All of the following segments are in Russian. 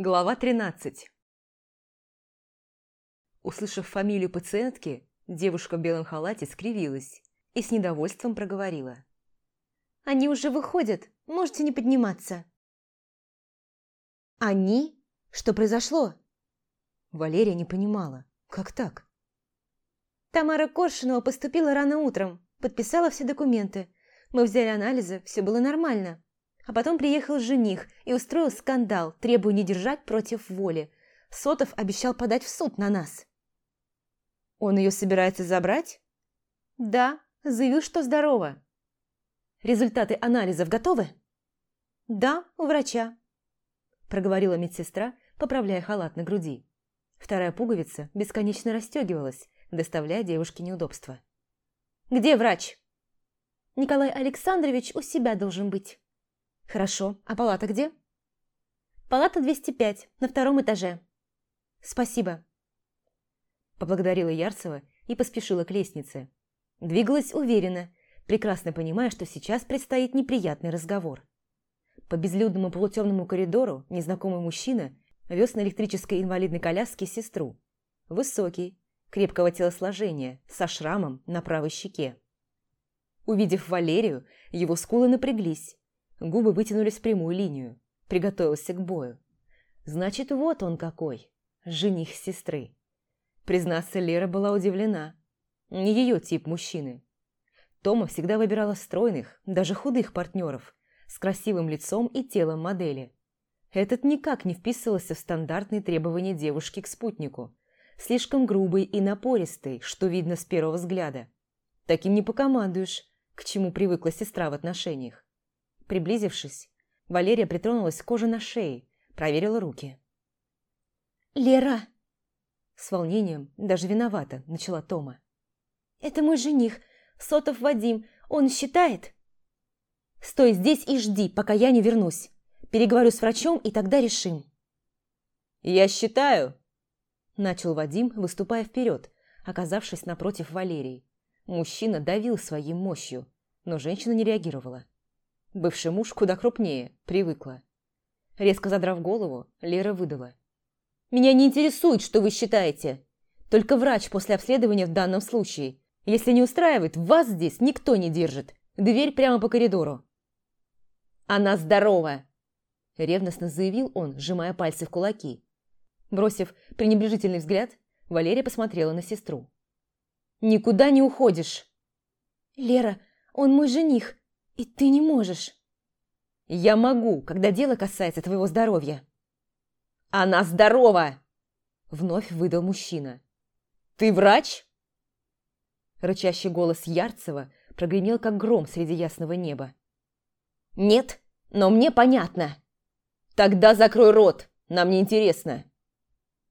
Глава 13 Услышав фамилию пациентки, девушка в белом халате скривилась и с недовольством проговорила. «Они уже выходят, можете не подниматься». «Они? Что произошло?» Валерия не понимала. Как так? Тамара Коршунова поступила рано утром, подписала все документы. Мы взяли анализы, все было нормально. А потом приехал жених и устроил скандал, требуя не держать против воли. Сотов обещал подать в суд на нас. Он ее собирается забрать? Да, заявил, что здорово. Результаты анализов готовы? Да, у врача. Проговорила медсестра, поправляя халат на груди. Вторая пуговица бесконечно расстегивалась, доставляя девушке неудобства. «Где врач?» «Николай Александрович у себя должен быть». «Хорошо. А палата где?» «Палата 205, на втором этаже». «Спасибо». Поблагодарила Ярцева и поспешила к лестнице. Двигалась уверенно, прекрасно понимая, что сейчас предстоит неприятный разговор. По безлюдному полутемному коридору незнакомый мужчина вез на электрической инвалидной коляске сестру. Высокий, крепкого телосложения, со шрамом на правой щеке. Увидев Валерию, его скулы напряглись, губы вытянулись в прямую линию, приготовился к бою. Значит, вот он какой, жених сестры. Признаться, Лера была удивлена. Не ее тип мужчины. Тома всегда выбирала стройных, даже худых партнеров, с красивым лицом и телом модели. Этот никак не вписывался в стандартные требования девушки к спутнику. Слишком грубый и напористый, что видно с первого взгляда. Таким не покомандуешь, к чему привыкла сестра в отношениях. Приблизившись, Валерия притронулась к коже на шее, проверила руки. «Лера!» С волнением, даже виновата, начала Тома. «Это мой жених, Сотов Вадим. Он считает?» «Стой здесь и жди, пока я не вернусь. Переговорю с врачом, и тогда решим». «Я считаю», – начал Вадим, выступая вперед, оказавшись напротив Валерии. Мужчина давил своей мощью, но женщина не реагировала. Бывший муж куда крупнее, привыкла. Резко задрав голову, Лера выдала. «Меня не интересует, что вы считаете. Только врач после обследования в данном случае. Если не устраивает, вас здесь никто не держит. Дверь прямо по коридору». «Она здорова!» Ревностно заявил он, сжимая пальцы в кулаки. Бросив пренебрежительный взгляд, Валерия посмотрела на сестру. «Никуда не уходишь!» «Лера, он мой жених, и ты не можешь!» «Я могу, когда дело касается твоего здоровья!» «Она здорова!» Вновь выдал мужчина. «Ты врач?» Рычащий голос Ярцева прогремел, как гром среди ясного неба. «Нет, но мне понятно!» «Тогда закрой рот, нам не интересно!»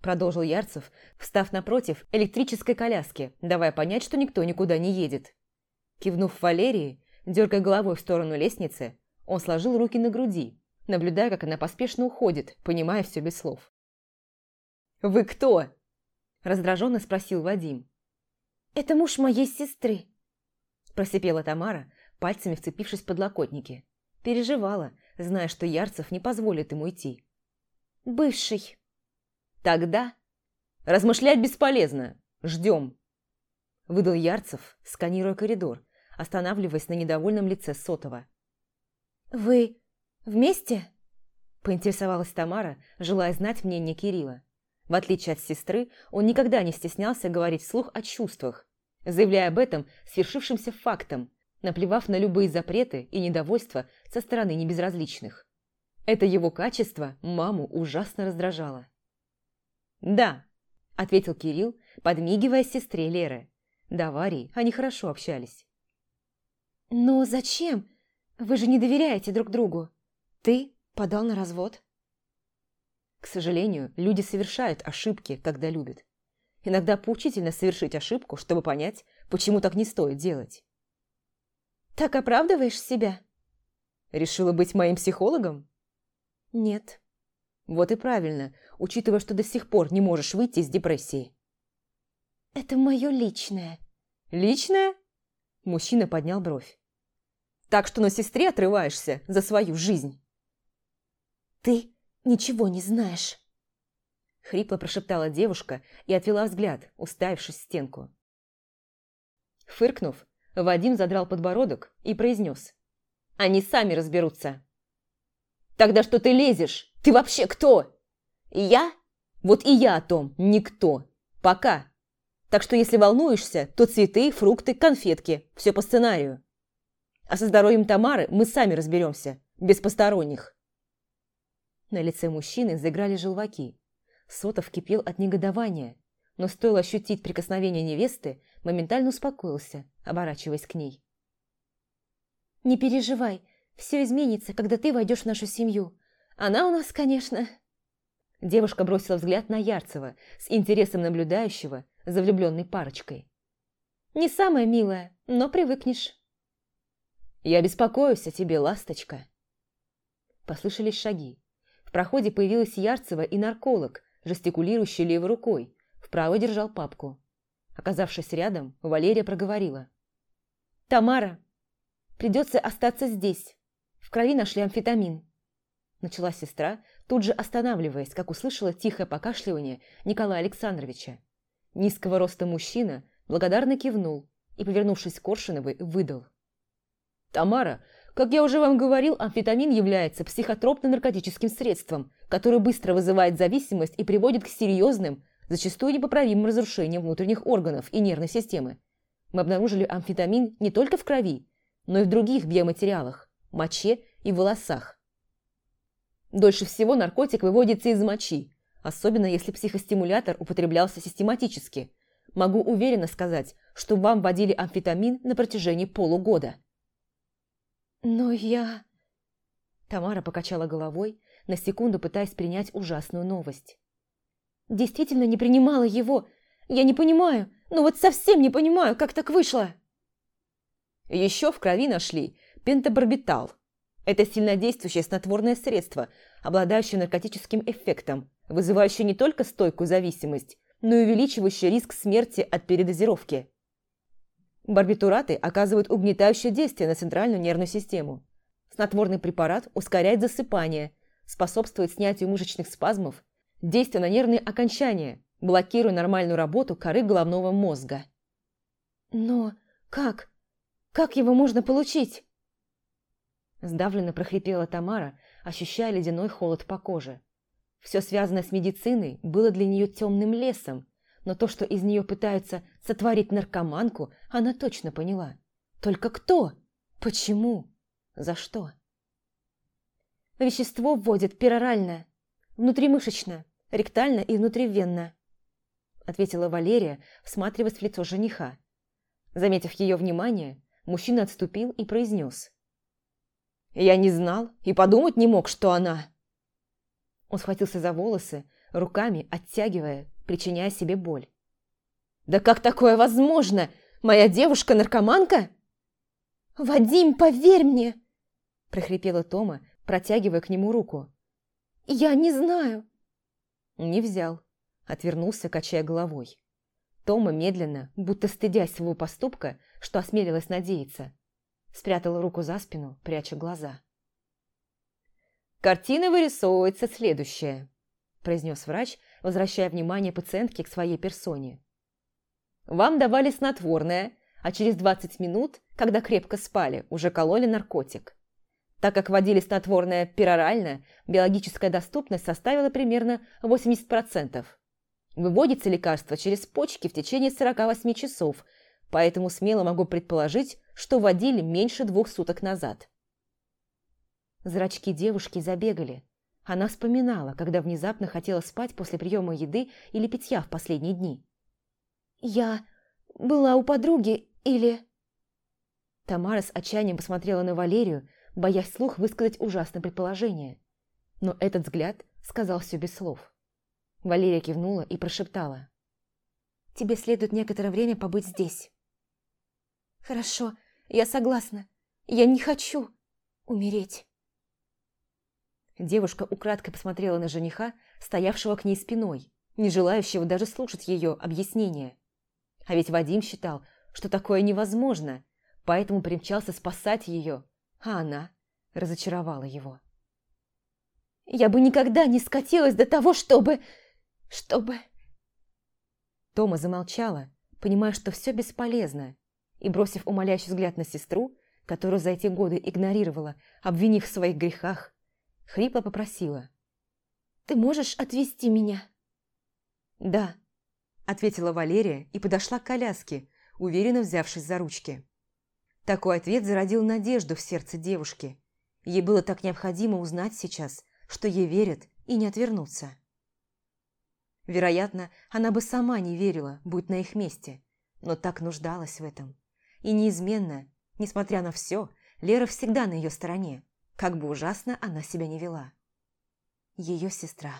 Продолжил Ярцев, встав напротив электрической коляски, давая понять, что никто никуда не едет. Кивнув Валерии, дергая головой в сторону лестницы, он сложил руки на груди, наблюдая, как она поспешно уходит, понимая все без слов. «Вы кто?» – раздраженно спросил Вадим. «Это муж моей сестры», – просипела Тамара, пальцами вцепившись в подлокотники. Переживала, зная, что Ярцев не позволит ему идти. «Бывший». «Тогда размышлять бесполезно. Ждем», – выдал Ярцев, сканируя коридор, останавливаясь на недовольном лице Сотова. «Вы вместе?» – поинтересовалась Тамара, желая знать мнение Кирилла. В отличие от сестры, он никогда не стеснялся говорить вслух о чувствах, заявляя об этом свершившимся фактом, наплевав на любые запреты и недовольства со стороны небезразличных. Это его качество маму ужасно раздражало. «Да», – ответил Кирилл, подмигивая сестре Леры. До аварии они хорошо общались. «Но зачем? Вы же не доверяете друг другу. Ты подал на развод?» К сожалению, люди совершают ошибки, когда любят. Иногда поучительно совершить ошибку, чтобы понять, почему так не стоит делать. Так оправдываешь себя? Решила быть моим психологом? Нет. Вот и правильно, учитывая, что до сих пор не можешь выйти из депрессии. Это мое личное. Личное? Мужчина поднял бровь. Так что на сестре отрываешься за свою жизнь. Ты ничего не знаешь!» Хрипло прошептала девушка и отвела взгляд, уставившись в стенку. Фыркнув, Вадим задрал подбородок и произнес. «Они сами разберутся». «Тогда что ты лезешь? Ты вообще кто?» «Я? Вот и я о том, никто. Пока. Так что если волнуешься, то цветы, фрукты, конфетки. Все по сценарию. А со здоровьем Тамары мы сами разберемся, без посторонних». На лице мужчины заиграли желваки. Сотов кипел от негодования, но стоило ощутить прикосновение невесты, моментально успокоился, оборачиваясь к ней. «Не переживай, все изменится, когда ты войдешь в нашу семью. Она у нас, конечно...» Девушка бросила взгляд на Ярцева с интересом наблюдающего за влюбленной парочкой. «Не самая милая, но привыкнешь». «Я беспокоюсь о тебе, ласточка». Послышались шаги. В проходе появилась Ярцева и нарколог, жестикулирующий левой рукой, вправо держал папку. Оказавшись рядом, Валерия проговорила. «Тамара, придется остаться здесь. В крови нашли амфетамин». Начала сестра, тут же останавливаясь, как услышала тихое покашливание Николая Александровича. Низкого роста мужчина благодарно кивнул и, повернувшись к Коршуновой, выдал. «Тамара, как я уже вам говорил, амфетамин является психотропно-наркотическим средством, которое быстро вызывает зависимость и приводит к серьезным, зачастую непоправимым разрушениям внутренних органов и нервной системы. Мы обнаружили амфетамин не только в крови, но и в других биоматериалах – моче и волосах. Дольше всего наркотик выводится из мочи, особенно если психостимулятор употреблялся систематически. Могу уверенно сказать, что вам вводили амфетамин на протяжении полугода. «Но я...» Тамара покачала головой, на секунду пытаясь принять ужасную новость. «Действительно не принимала его. Я не понимаю, ну вот совсем не понимаю, как так вышло!» Еще в крови нашли пентабарбитал. Это сильнодействующее снотворное средство, обладающее наркотическим эффектом, вызывающее не только стойкую зависимость, но и увеличивающее риск смерти от передозировки. Барбитураты оказывают угнетающее действие на центральную нервную систему. Снотворный препарат ускоряет засыпание, способствует снятию мышечных спазмов, действие на нервные окончания, блокируя нормальную работу коры головного мозга. «Но как? Как его можно получить?» Сдавленно прохрипела Тамара, ощущая ледяной холод по коже. Все связанное с медициной было для нее темным лесом, но то, что из нее пытаются сотворить наркоманку, она точно поняла. Только кто? Почему? За что? Вещество вводят перорально, внутримышечно, ректально и внутривенно, ответила Валерия, всматриваясь в лицо жениха. Заметив ее внимание, мужчина отступил и произнес. «Я не знал и подумать не мог, что она...» Он схватился за волосы, руками оттягивая, причиняя себе боль. «Да как такое возможно? Моя девушка наркоманка?» «Вадим, поверь мне!» – прохрипела Тома, протягивая к нему руку. «Я не знаю». Не взял, отвернулся, качая головой. Тома медленно, будто стыдясь своего поступка, что осмелилась надеяться, спрятала руку за спину, пряча глаза. «Картина вырисовывается следующая», – произнес врач, возвращая внимание пациентки к своей персоне. «Вам давали снотворное, а через 20 минут, когда крепко спали, уже кололи наркотик. Так как вводили снотворное перорально, биологическая доступность составила примерно 80%. Выводится лекарство через почки в течение 48 часов, поэтому смело могу предположить, что вводили меньше двух суток назад. Зрачки девушки забегали. Она вспоминала, когда внезапно хотела спать после приема еды или питья в последние дни. «Я была у подруги или...» Тамара с отчаянием посмотрела на Валерию, боясь слух высказать ужасное предположение. Но этот взгляд сказал все без слов. Валерия кивнула и прошептала. «Тебе следует некоторое время побыть здесь». «Хорошо, я согласна. Я не хочу умереть». Девушка украдкой посмотрела на жениха, стоявшего к ней спиной, не желающего даже слушать ее объяснения. А ведь Вадим считал, что такое невозможно, поэтому примчался спасать ее, а она разочаровала его. Я бы никогда не скатилась до того, чтобы... чтобы...» Тома замолчала, понимая, что все бесполезно, и, бросив умоляющий взгляд на сестру, которую за эти годы игнорировала, обвинив в своих грехах, хрипло попросила. «Ты можешь отвезти меня?» «Да», – ответила Валерия и подошла к коляске, уверенно взявшись за ручки. Такой ответ зародил надежду в сердце девушки. Ей было так необходимо узнать сейчас, что ей верят и не отвернуться. Вероятно, она бы сама не верила, будь на их месте, но так нуждалась в этом. И неизменно, несмотря на все, Лера всегда на ее стороне, как бы ужасно она себя не вела. Ее сестра.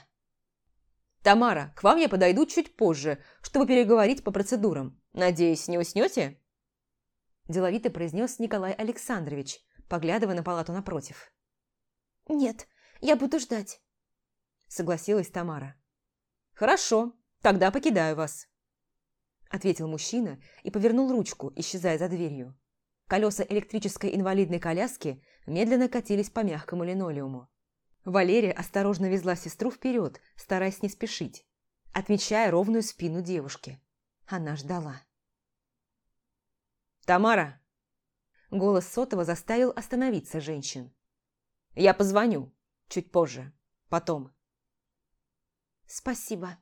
«Тамара, к вам я подойду чуть позже, чтобы переговорить по процедурам. Надеюсь, не уснете?» Деловито произнес Николай Александрович, поглядывая на палату напротив. «Нет, я буду ждать», – согласилась Тамара. «Хорошо, тогда покидаю вас», – ответил мужчина и повернул ручку, исчезая за дверью. Колеса электрической инвалидной коляски медленно катились по мягкому линолеуму. Валерия осторожно везла сестру вперед, стараясь не спешить, отмечая ровную спину девушки. Она ждала. «Тамара!» Голос сотого заставил остановиться женщин. «Я позвоню. Чуть позже. Потом». «Спасибо»,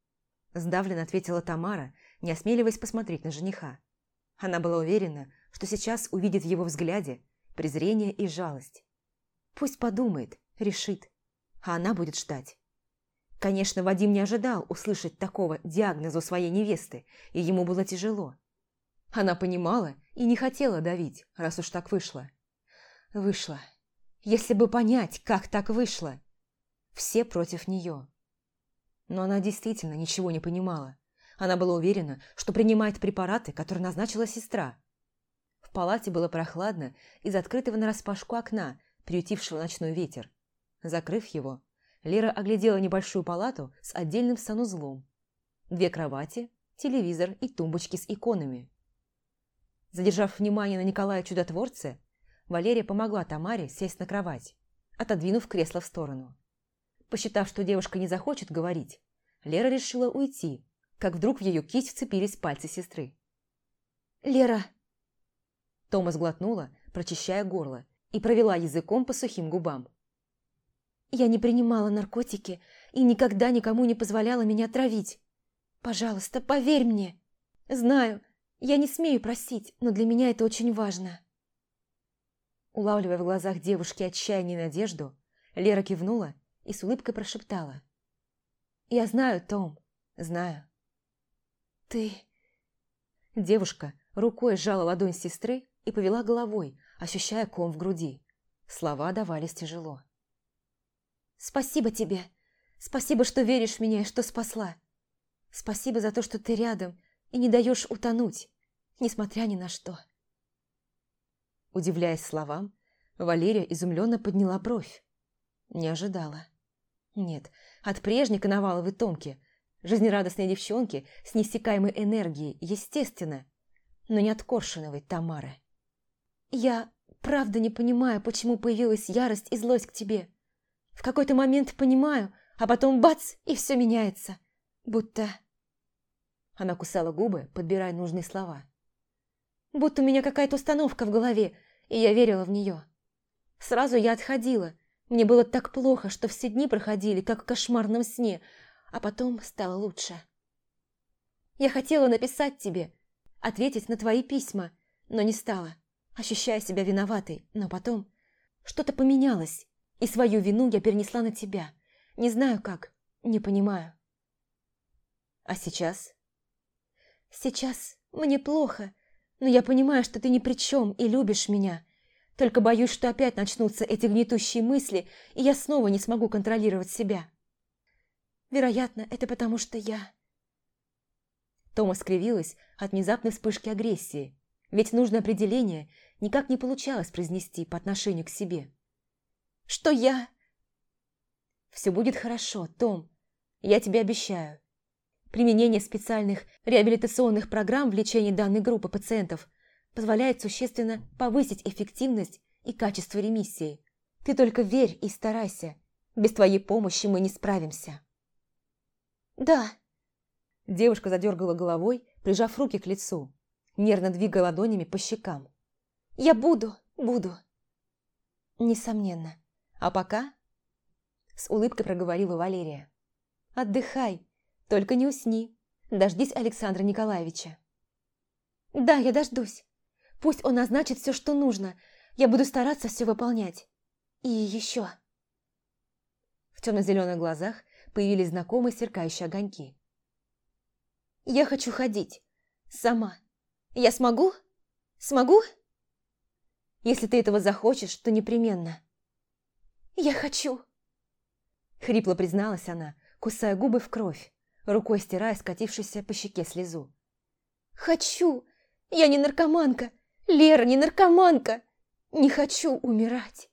– сдавленно ответила Тамара, не осмеливаясь посмотреть на жениха. Она была уверена, что сейчас увидит в его взгляде презрение и жалость. Пусть подумает, решит, а она будет ждать. Конечно, Вадим не ожидал услышать такого диагноза у своей невесты, и ему было тяжело. Она понимала и не хотела давить, раз уж так вышло. Вышло. Если бы понять, как так вышло. Все против нее. Но она действительно ничего не понимала. Она была уверена, что принимает препараты, которые назначила сестра. В палате было прохладно из открытого нараспашку окна, приютившего ночной ветер. Закрыв его, Лера оглядела небольшую палату с отдельным санузлом. Две кровати, телевизор и тумбочки с иконами. Задержав внимание на Николая Чудотворце, Валерия помогла Тамаре сесть на кровать, отодвинув кресло в сторону. Посчитав, что девушка не захочет говорить, Лера решила уйти, как вдруг в ее кисть вцепились пальцы сестры. «Лера!» Тома сглотнула, прочищая горло, и провела языком по сухим губам. «Я не принимала наркотики и никогда никому не позволяла меня травить. Пожалуйста, поверь мне. Знаю, я не смею просить, но для меня это очень важно». Улавливая в глазах девушки отчаяние и надежду, Лера кивнула и с улыбкой прошептала. «Я знаю, Том, знаю». «Ты...» Девушка рукой сжала ладонь сестры и повела головой, ощущая ком в груди. Слова давались тяжело. «Спасибо тебе. Спасибо, что веришь в меня и что спасла. Спасибо за то, что ты рядом и не даешь утонуть, несмотря ни на что». Удивляясь словам, Валерия изумленно подняла бровь. Не ожидала. Нет, от прежней Коноваловой Томки, жизнерадостной девчонки с неиссякаемой энергией, естественно, но не от Коршуновой Тамары. «Я правда не понимаю, почему появилась ярость и злость к тебе. В какой-то момент понимаю, а потом бац, и все меняется. Будто...» Она кусала губы, подбирая нужные слова. «Будто у меня какая-то установка в голове, и я верила в нее. Сразу я отходила, мне было так плохо, что все дни проходили, как в кошмарном сне, а потом стало лучше. Я хотела написать тебе, ответить на твои письма, но не стала, ощущая себя виноватой, но потом что-то поменялось, и свою вину я перенесла на тебя. Не знаю как, не понимаю. А сейчас? Сейчас мне плохо, но я понимаю, что ты ни при чем и любишь меня, только боюсь, что опять начнутся эти гнетущие мысли, и я снова не смогу контролировать себя. Вероятно, это потому, что я... Тома скривилась от внезапной вспышки агрессии, ведь нужное определение никак не получалось произнести по отношению к себе. «Что я...» «Все будет хорошо, Том, я тебе обещаю. Применение специальных реабилитационных программ в лечении данной группы пациентов – позволяет существенно повысить эффективность и качество ремиссии. Ты только верь и старайся. Без твоей помощи мы не справимся». «Да». Девушка задергала головой, прижав руки к лицу, нервно двигая ладонями по щекам. «Я буду, буду». «Несомненно. А пока...» С улыбкой проговорила Валерия. «Отдыхай, только не усни. Дождись Александра Николаевича». «Да, я дождусь. Пусть он назначит все, что нужно. Я буду стараться все выполнять. И еще...» В темно-зеленых глазах появились знакомые сверкающие огоньки. «Я хочу ходить. Сама. Я смогу? Смогу?» «Если ты этого захочешь, то непременно». «Я хочу!» Хрипло призналась она, кусая губы в кровь, рукой стирая скатившуюся по щеке слезу. «Хочу! Я не наркоманка! Лера не наркоманка! Не хочу умирать!»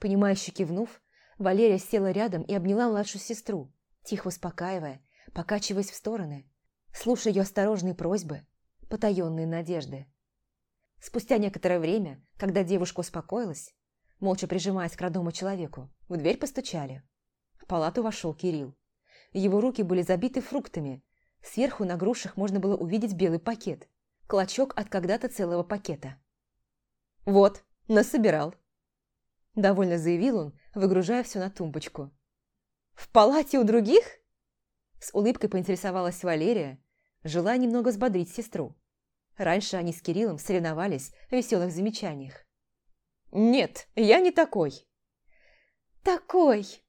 Понимающе кивнув, Валерия села рядом и обняла младшую сестру, тихо успокаивая, покачиваясь в стороны, слушая ее осторожные просьбы, потаенные надежды. Спустя некоторое время, когда девушка успокоилась, молча прижимаясь к родному человеку, в дверь постучали. В палату вошел Кирилл. Его руки были забиты фруктами. Сверху на грушах можно было увидеть белый пакет. Клочок от когда-то целого пакета. «Вот, насобирал», – довольно заявил он, выгружая все на тумбочку. «В палате у других?» С улыбкой поинтересовалась Валерия, желая немного взбодрить сестру. Раньше они с Кириллом соревновались в веселых замечаниях. «Нет, я не такой». «Такой!»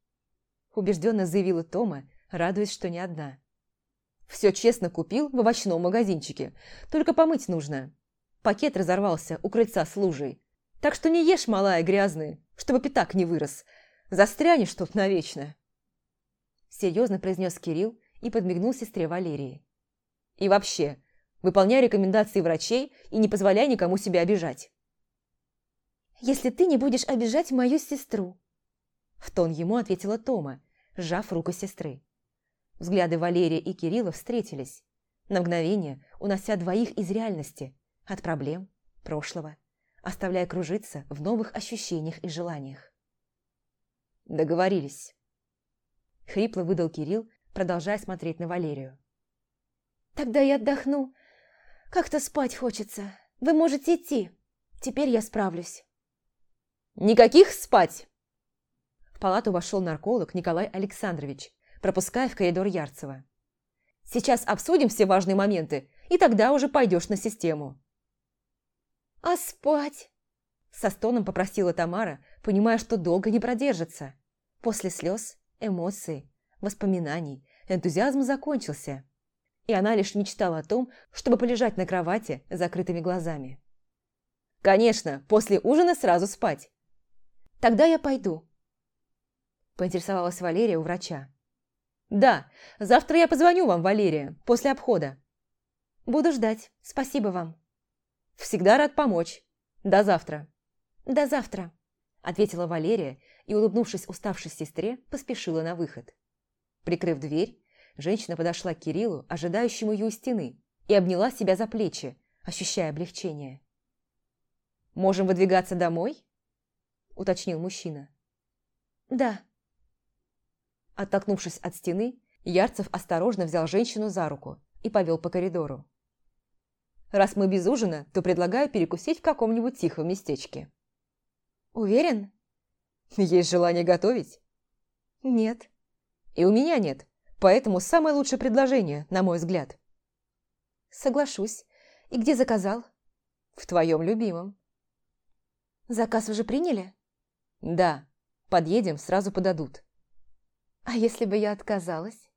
убежденно заявила Тома, радуясь, что не одна. «Все честно купил в овощном магазинчике, только помыть нужно. Пакет разорвался у крыльца с лужей. Так что не ешь, малая, грязная, чтобы пятак не вырос. Застрянешь тут навечно!» Серьезно произнес Кирилл и подмигнул сестре Валерии. «И вообще, выполняй рекомендации врачей и не позволяй никому себя обижать если ты не будешь обижать мою сестру». В тон ему ответила Тома, сжав руку сестры. Взгляды Валерия и Кирилла встретились, на мгновение унося двоих из реальности, от проблем, прошлого, оставляя кружиться в новых ощущениях и желаниях. «Договорились», — хрипло выдал Кирилл, продолжая смотреть на Валерию. «Тогда я отдохну. Как-то спать хочется. Вы можете идти. Теперь я справлюсь». «Никаких спать!» В палату вошел нарколог Николай Александрович, пропуская в коридор Ярцева. «Сейчас обсудим все важные моменты, и тогда уже пойдешь на систему». «А спать?» Со стоном попросила Тамара, понимая, что долго не продержится. После слез, эмоций, воспоминаний энтузиазм закончился, и она лишь мечтала о том, чтобы полежать на кровати с закрытыми глазами. «Конечно, после ужина сразу спать. Тогда я пойду. Поинтересовалась Валерия у врача. Да, завтра я позвоню вам, Валерия, после обхода. Буду ждать. Спасибо вам. Всегда рад помочь. До завтра. До завтра. Ответила Валерия и, улыбнувшись уставшей сестре, поспешила на выход. Прикрыв дверь, женщина подошла к Кириллу, ожидающему ее у стены, и обняла себя за плечи, ощущая облегчение. «Можем выдвигаться домой?» – уточнил мужчина. «Да». Оттолкнувшись от стены, Ярцев осторожно взял женщину за руку и повел по коридору. «Раз мы без ужина, то предлагаю перекусить в каком-нибудь тихом местечке». «Уверен?» «Есть желание готовить?» «Нет». «И у меня нет, поэтому самое лучшее предложение, на мой взгляд». «Соглашусь. И где заказал?» «В твоем любимом». «Заказ уже приняли?» «Да, подъедем, сразу подадут». «А если бы я отказалась?»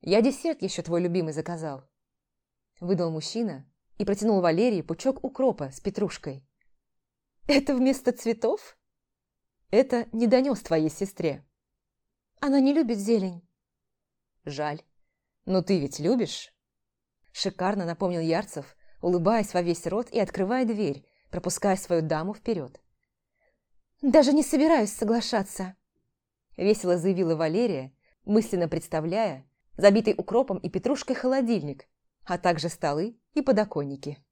«Я десерт еще твой любимый заказал», – выдал мужчина и протянул Валерии пучок укропа с петрушкой. «Это вместо цветов?» «Это не донес твоей сестре». «Она не любит зелень». «Жаль. Но ты ведь любишь?» Шикарно напомнил Ярцев, улыбаясь во весь рот и открывая дверь, пропуская свою даму вперед. Даже не собираюсь соглашаться. Весело заявила Валерия, мысленно представляя забитый укропом и петрушкой холодильник, а также столы и подоконники.